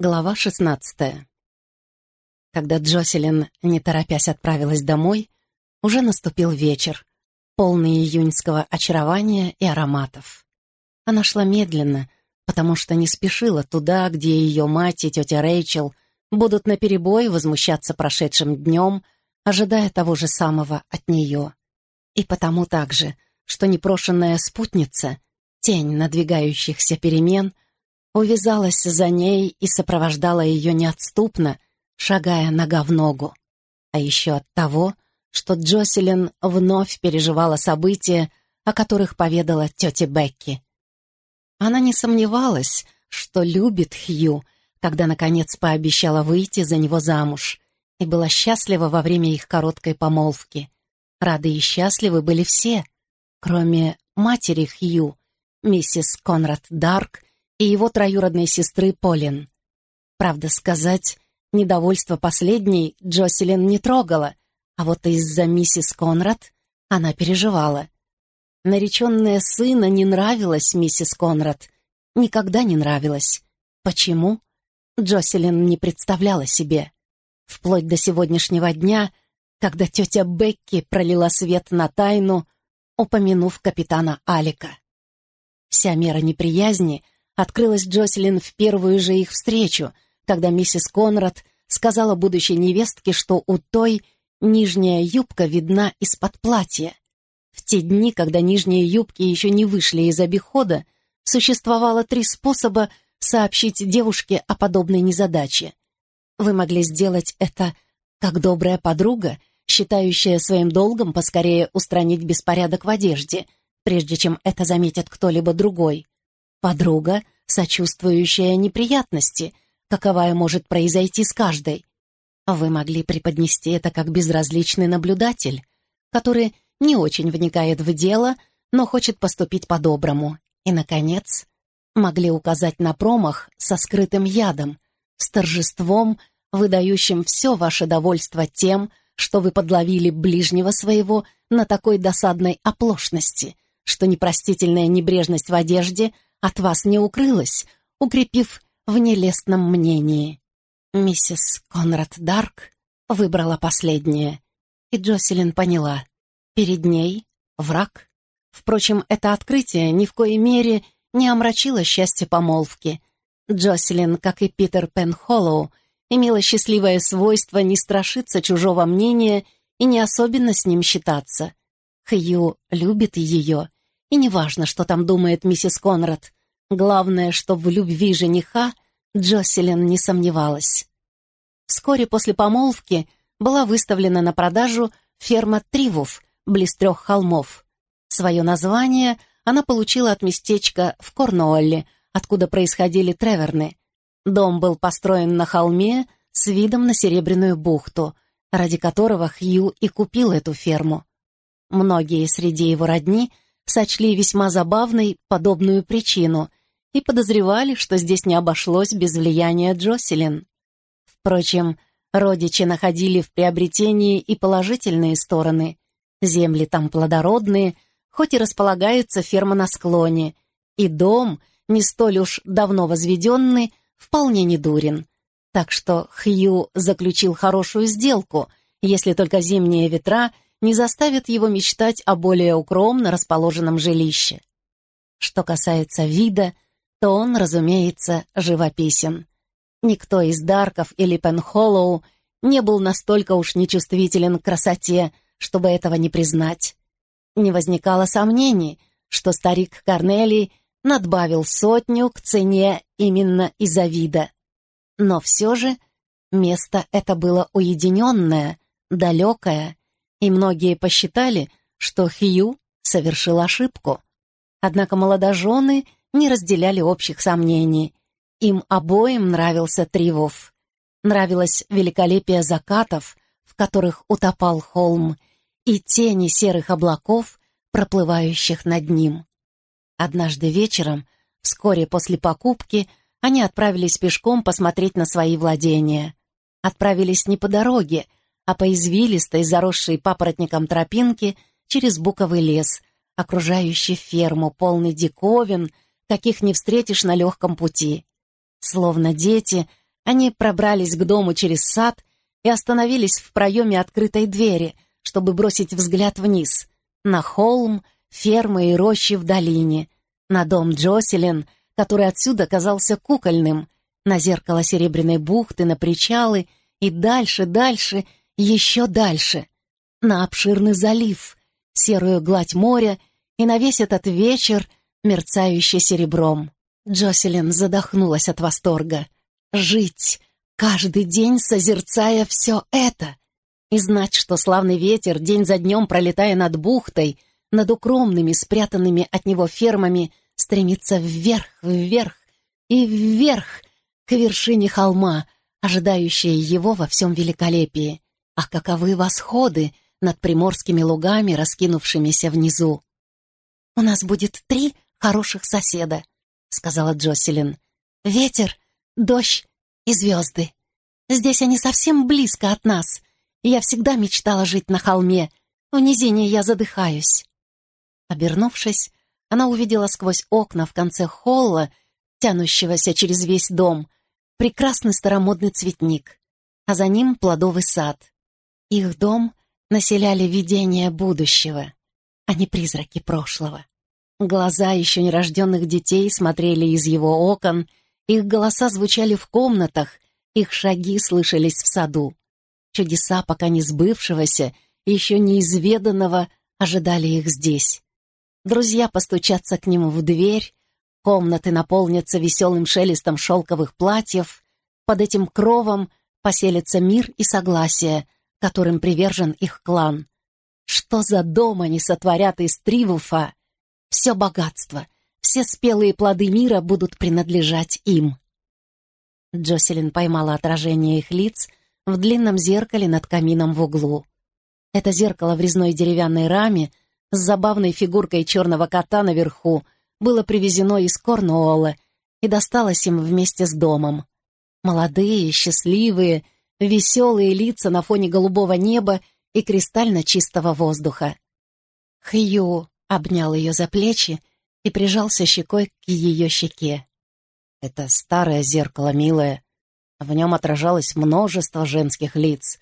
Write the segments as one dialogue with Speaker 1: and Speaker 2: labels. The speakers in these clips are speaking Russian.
Speaker 1: Глава шестнадцатая. Когда Джоселин, не торопясь, отправилась домой, уже наступил вечер, полный июньского очарования и ароматов. Она шла медленно, потому что не спешила туда, где ее мать и тетя Рэйчел будут наперебой возмущаться прошедшим днем, ожидая того же самого от нее. И потому также, что непрошенная спутница, тень надвигающихся перемен — увязалась за ней и сопровождала ее неотступно, шагая нога в ногу. А еще от того, что Джоселин вновь переживала события, о которых поведала тете Бекки. Она не сомневалась, что любит Хью, когда, наконец, пообещала выйти за него замуж, и была счастлива во время их короткой помолвки. Рады и счастливы были все, кроме матери Хью, миссис Конрад Дарк и его троюродной сестры Полин. Правда сказать, недовольство последней Джоселин не трогала, а вот из-за миссис Конрад она переживала. Нареченная сына не нравилась миссис Конрад, никогда не нравилась. Почему? Джоселин не представляла себе. Вплоть до сегодняшнего дня, когда тетя Бекки пролила свет на тайну, упомянув капитана Алика. Вся мера неприязни — открылась Джоселин в первую же их встречу, когда миссис Конрад сказала будущей невестке, что у той нижняя юбка видна из-под платья. В те дни, когда нижние юбки еще не вышли из обихода, существовало три способа сообщить девушке о подобной незадаче. Вы могли сделать это как добрая подруга, считающая своим долгом поскорее устранить беспорядок в одежде, прежде чем это заметит кто-либо другой. Подруга, сочувствующая неприятности, каковая может произойти с каждой. Вы могли преподнести это как безразличный наблюдатель, который не очень вникает в дело, но хочет поступить по-доброму. И, наконец, могли указать на промах со скрытым ядом, с торжеством, выдающим все ваше довольство тем, что вы подловили ближнего своего на такой досадной оплошности, что непростительная небрежность в одежде — от вас не укрылась, укрепив в нелестном мнении. Миссис Конрад Дарк выбрала последнее, и Джоселин поняла. Перед ней враг. Впрочем, это открытие ни в коей мере не омрачило счастье помолвки. Джоселин, как и Питер Пенхоллоу, имела счастливое свойство не страшиться чужого мнения и не особенно с ним считаться. Хью любит ее, и неважно, что там думает миссис Конрад. Главное, что в любви жениха Джоселин не сомневалась. Вскоре после помолвки была выставлена на продажу ферма Тривуф, близ трех холмов. Свое название она получила от местечка в Корнуолле, откуда происходили треверны. Дом был построен на холме с видом на Серебряную бухту, ради которого Хью и купил эту ферму. Многие среди его родни — сочли весьма забавной подобную причину и подозревали, что здесь не обошлось без влияния Джоселин. Впрочем, родичи находили в приобретении и положительные стороны. Земли там плодородные, хоть и располагается ферма на склоне, и дом, не столь уж давно возведенный, вполне недурен. Так что Хью заключил хорошую сделку, если только зимние ветра — не заставит его мечтать о более укромно расположенном жилище. Что касается вида, то он, разумеется, живописен. Никто из Дарков или Пенхоллоу не был настолько уж нечувствителен к красоте, чтобы этого не признать. Не возникало сомнений, что старик Корнелий надбавил сотню к цене именно из-за вида. Но все же место это было уединенное, далекое, и многие посчитали, что Хью совершил ошибку. Однако молодожены не разделяли общих сомнений. Им обоим нравился Тривов. Нравилось великолепие закатов, в которых утопал холм, и тени серых облаков, проплывающих над ним. Однажды вечером, вскоре после покупки, они отправились пешком посмотреть на свои владения. Отправились не по дороге, а по извилистой, заросшей папоротником тропинке через буковый лес, окружающий ферму, полный диковин, каких не встретишь на легком пути. Словно дети, Они пробрались к дому через сад и остановились в проеме открытой двери, чтобы бросить взгляд вниз, на холм, фермы и рощи в долине, на дом Джоселин, который отсюда казался кукольным, на зеркало Серебряной бухты, на причалы и дальше, дальше, еще дальше, на обширный залив, серую гладь моря и на весь этот вечер, мерцающий серебром. Джоселин задохнулась от восторга. Жить, каждый день созерцая все это, и знать, что славный ветер, день за днем пролетая над бухтой, над укромными, спрятанными от него фермами, стремится вверх, вверх и вверх к вершине холма, ожидающей его во всем великолепии. А каковы восходы над приморскими лугами, раскинувшимися внизу. «У нас будет три хороших соседа», — сказала Джоселин. «Ветер, дождь и звезды. Здесь они совсем близко от нас, я всегда мечтала жить на холме. В низине я задыхаюсь». Обернувшись, она увидела сквозь окна в конце холла, тянущегося через весь дом, прекрасный старомодный цветник, а за ним плодовый сад. Их дом населяли видения будущего, а не призраки прошлого. Глаза еще нерожденных детей смотрели из его окон, их голоса звучали в комнатах, их шаги слышались в саду. Чудеса пока не сбывшегося, еще неизведанного, ожидали их здесь. Друзья постучатся к нему в дверь, комнаты наполнятся веселым шелестом шелковых платьев, под этим кровом поселится мир и согласие, которым привержен их клан. Что за дом они сотворят из Тривуфа? Все богатство, все спелые плоды мира будут принадлежать им. Джоселин поймала отражение их лиц в длинном зеркале над камином в углу. Это зеркало в резной деревянной раме с забавной фигуркой черного кота наверху было привезено из Корнуолла и досталось им вместе с домом. Молодые, счастливые, веселые лица на фоне голубого неба и кристально чистого воздуха. Хью обнял ее за плечи и прижался щекой к ее щеке. Это старое зеркало, милое. В нем отражалось множество женских лиц,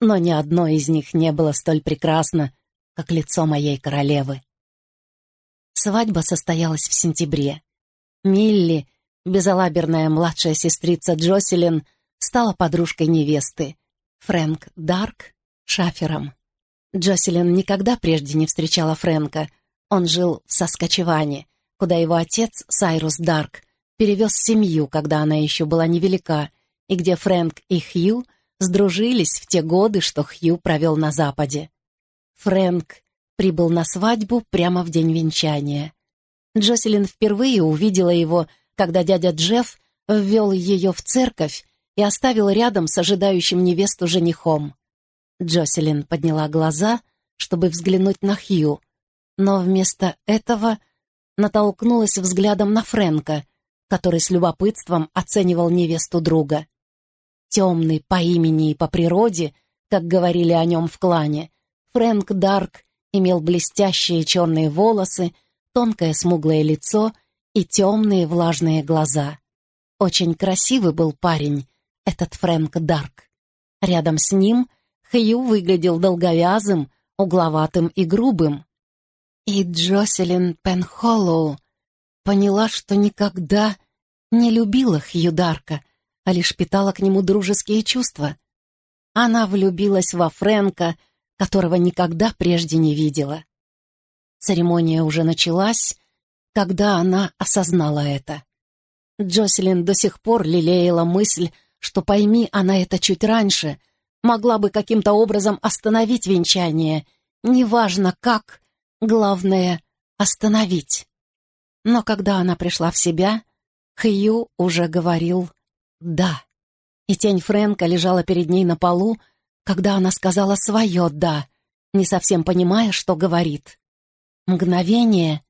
Speaker 1: но ни одно из них не было столь прекрасно, как лицо моей королевы. Свадьба состоялась в сентябре. Милли, безалаберная младшая сестрица Джоселин, стала подружкой невесты. Фрэнк Дарк — шафером. Джоселин никогда прежде не встречала Фрэнка. Он жил в Соскочеване, куда его отец, Сайрус Дарк, перевез семью, когда она еще была невелика, и где Фрэнк и Хью сдружились в те годы, что Хью провел на Западе. Фрэнк прибыл на свадьбу прямо в день венчания. Джоселин впервые увидела его, когда дядя Джефф ввел ее в церковь и оставил рядом с ожидающим невесту женихом. Джоселин подняла глаза, чтобы взглянуть на Хью, но вместо этого натолкнулась взглядом на Фрэнка, который с любопытством оценивал невесту друга. Темный по имени и по природе, как говорили о нем в клане, Фрэнк Дарк имел блестящие черные волосы, тонкое смуглое лицо и темные влажные глаза. Очень красивый был парень, этот Фрэнк Дарк. Рядом с ним Хью выглядел долговязым, угловатым и грубым. И Джоселин Пенхоллоу поняла, что никогда не любила Хью Дарка, а лишь питала к нему дружеские чувства. Она влюбилась во Фрэнка, которого никогда прежде не видела. Церемония уже началась, когда она осознала это. Джоселин до сих пор лелеяла мысль, что пойми она это чуть раньше, могла бы каким-то образом остановить венчание. Неважно как, главное — остановить. Но когда она пришла в себя, Хью уже говорил «да». И тень Фрэнка лежала перед ней на полу, когда она сказала свое «да», не совсем понимая, что говорит. Мгновение,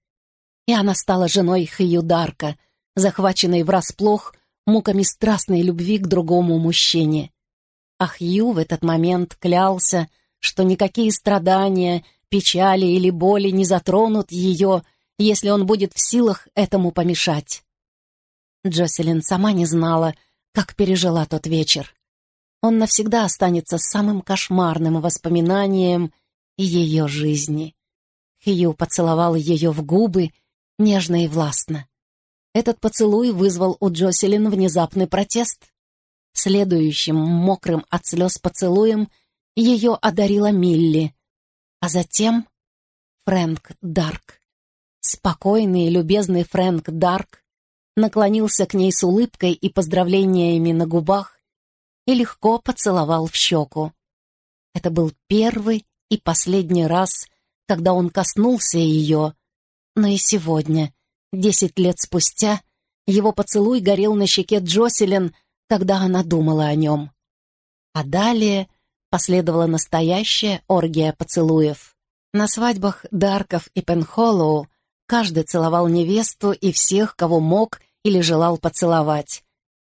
Speaker 1: и она стала женой Хью Дарка, захваченной врасплох муками страстной любви к другому мужчине. А Хью в этот момент клялся, что никакие страдания, печали или боли не затронут ее, если он будет в силах этому помешать. Джоселин сама не знала, как пережила тот вечер. Он навсегда останется самым кошмарным воспоминанием ее жизни. Хью поцеловал ее в губы, нежно и властно. Этот поцелуй вызвал у Джоселин внезапный протест. Следующим, мокрым от слез поцелуем, ее одарила Милли, а затем Фрэнк Дарк. Спокойный и любезный Фрэнк Дарк наклонился к ней с улыбкой и поздравлениями на губах и легко поцеловал в щеку. Это был первый и последний раз, когда он коснулся ее, но и сегодня, десять лет спустя, его поцелуй горел на щеке Джоселин, когда она думала о нем. А далее последовала настоящая оргия поцелуев. На свадьбах Дарков и Пенхоллоу каждый целовал невесту и всех, кого мог или желал поцеловать.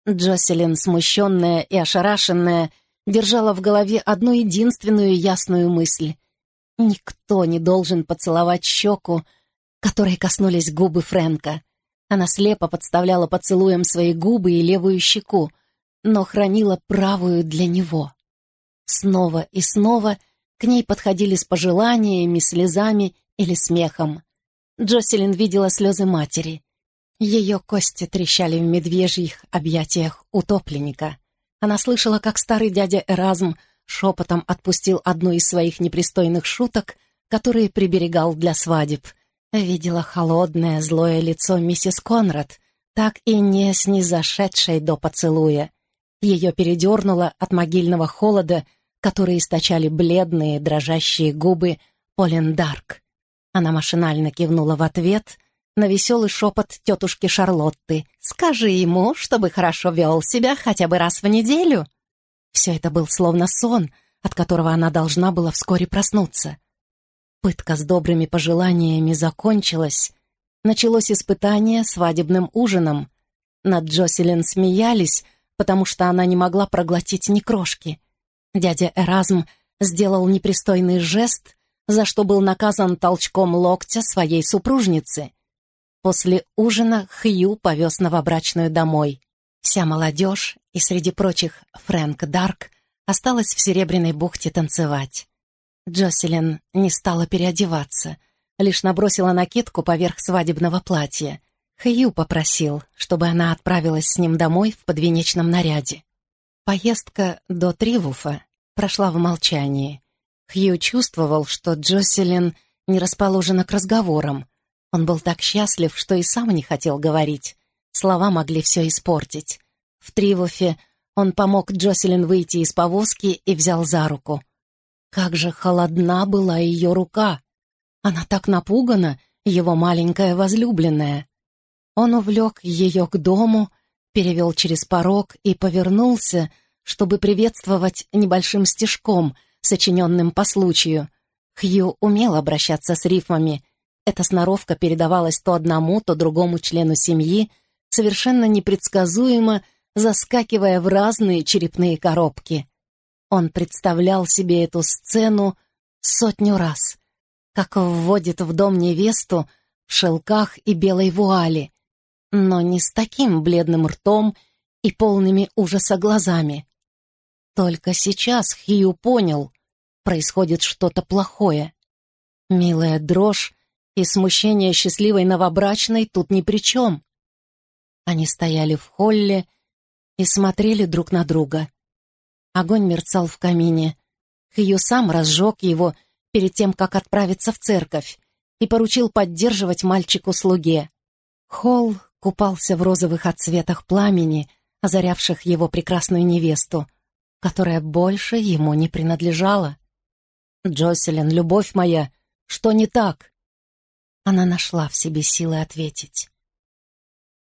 Speaker 1: Джоселин, смущенная и ошарашенная, держала в голове одну единственную ясную мысль. Никто не должен поцеловать щеку, которой коснулись губы Фрэнка. Она слепо подставляла поцелуем свои губы и левую щеку, но хранила правую для него. Снова и снова к ней подходили с пожеланиями, слезами или смехом. Джоселин видела слезы матери. Ее кости трещали в медвежьих объятиях утопленника. Она слышала, как старый дядя Эразм шепотом отпустил одну из своих непристойных шуток, которые приберегал для свадеб. Видела холодное, злое лицо миссис Конрад, так и не снизошедшей до поцелуя. Ее передернуло от могильного холода, который источали бледные, дрожащие губы Полин Дарк. Она машинально кивнула в ответ на веселый шепот тетушки Шарлотты. «Скажи ему, чтобы хорошо вел себя хотя бы раз в неделю». Все это был словно сон, от которого она должна была вскоре проснуться. Пытка с добрыми пожеланиями закончилась. Началось испытание свадебным ужином. Над Джоселин смеялись, потому что она не могла проглотить ни крошки. Дядя Эразм сделал непристойный жест, за что был наказан толчком локтя своей супружницы. После ужина Хью повез новобрачную домой. Вся молодежь и среди прочих Фрэнк Дарк осталась в Серебряной бухте танцевать. Джоселин не стала переодеваться, лишь набросила накидку поверх свадебного платья. Хью попросил, чтобы она отправилась с ним домой в подвенечном наряде. Поездка до Тривуфа прошла в молчании. Хью чувствовал, что Джоселин не расположена к разговорам, он был так счастлив, что и сам не хотел говорить. Слова могли все испортить. В Тривуфе он помог Джоселин выйти из повозки и взял за руку. Как же холодна была ее рука! Она так напугана, его маленькая возлюбленная. Он увлек ее к дому, перевел через порог и повернулся, чтобы приветствовать небольшим стежком, сочиненным по случаю. Хью умел обращаться с рифмами — эта сноровка передавалась то одному, то другому члену семьи, совершенно непредсказуемо заскакивая в разные черепные коробки. Он представлял себе эту сцену сотню раз, как вводит в дом невесту в шелках и белой вуали, но не с таким бледным ртом и полными ужаса глазами. Только сейчас Хью понял, происходит что-то плохое. Милая дрожь и смущение счастливой новобрачной тут ни при чем. Они стояли в холле и смотрели друг на друга. Огонь мерцал в камине. Хью сам разжег его перед тем, как отправиться в церковь, и поручил поддерживать мальчику-слуге. Холл купался в розовых отцветах пламени, озарявших его прекрасную невесту, которая больше ему не принадлежала. «Джоселин, любовь моя, что не так?» Она нашла в себе силы ответить.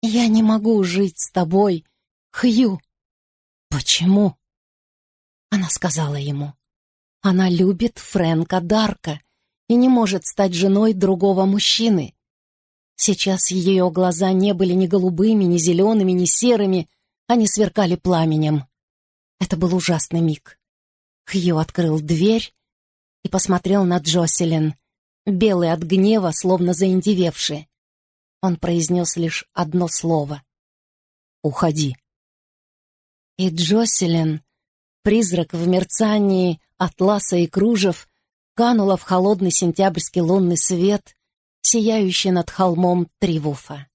Speaker 1: «Я не могу жить с тобой, Хью». «Почему?» Она сказала ему. Она любит Фрэнка Дарка и не может стать женой другого мужчины. Сейчас ее глаза не были ни голубыми, ни зелеными, ни серыми, они сверкали пламенем. Это был ужасный миг. Хью открыл дверь и посмотрел на Джоселин, белый от гнева, словно заиндевевший. Он произнес лишь одно слово. «Уходи». И Джоселин, призрак в мерцании атласа и кружев, канула в холодный сентябрьский лунный свет, сияющий над холмом Тривуфа.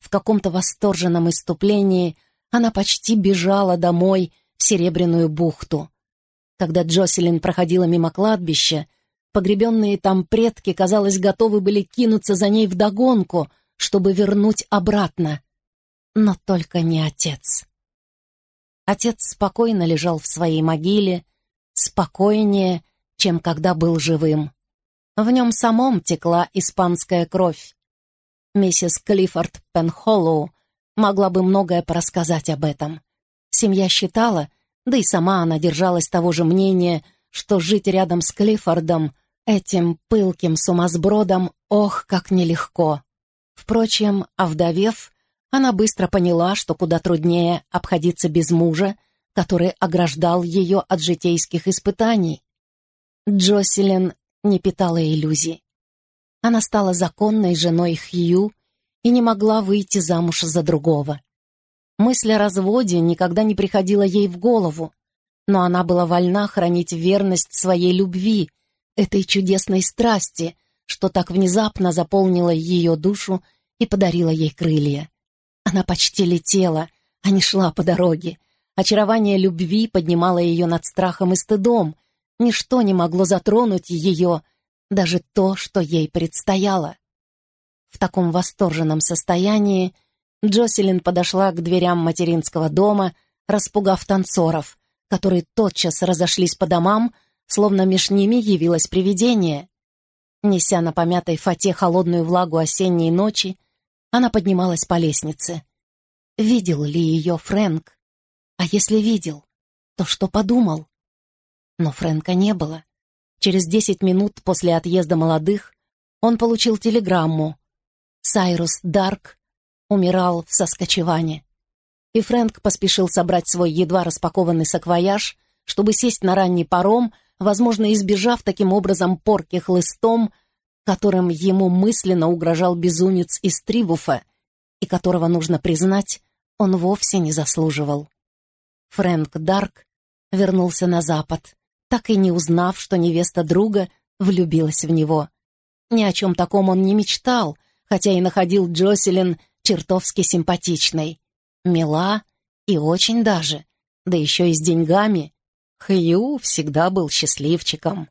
Speaker 1: В каком-то восторженном иступлении она почти бежала домой в Серебряную бухту. Когда Джоселин проходила мимо кладбища, погребенные там предки, казалось, готовы были кинуться за ней вдогонку, чтобы вернуть обратно. Но только не отец. Отец спокойно лежал в своей могиле, спокойнее, чем когда был живым. В нем самом текла испанская кровь. Миссис Клиффорд Пенхоллоу могла бы многое порассказать об этом. Семья считала, да и сама она держалась того же мнения, что жить рядом с Клиффордом, этим пылким сумасбродом, ох, как нелегко. Впрочем, овдовев, она быстро поняла, что куда труднее обходиться без мужа, который ограждал ее от житейских испытаний. Джоселин не питала иллюзий. Она стала законной женой Хью и не могла выйти замуж за другого. Мысль о разводе никогда не приходила ей в голову, но она была вольна хранить верность своей любви, этой чудесной страсти, что так внезапно заполнила ее душу и подарила ей крылья. Она почти летела, а не шла по дороге. Очарование любви поднимало ее над страхом и стыдом. Ничто не могло затронуть ее, даже то, что ей предстояло. В таком восторженном состоянии Джоселин подошла к дверям материнского дома, распугав танцоров, которые тотчас разошлись по домам, словно меж ними явилось привидение. Неся на помятой фате холодную влагу осенней ночи, она поднималась по лестнице. Видел ли ее Фрэнк? А если видел, то что подумал? Но Фрэнка не было. Через десять минут после отъезда молодых он получил телеграмму. Сайрус Дарк умирал в Соскочеване. И Фрэнк поспешил собрать свой едва распакованный саквояж, чтобы сесть на ранний паром, возможно, избежав таким образом порки хлыстом, которым ему мысленно угрожал безумец из Тривуфа, и которого, нужно признать, он вовсе не заслуживал. Фрэнк Дарк вернулся на запад, так и не узнав, что невеста друга влюбилась в него. Ни о чем таком он не мечтал, хотя и находил Джоселин чертовски симпатичной. Мила и очень даже, да еще и с деньгами. Хью всегда был счастливчиком.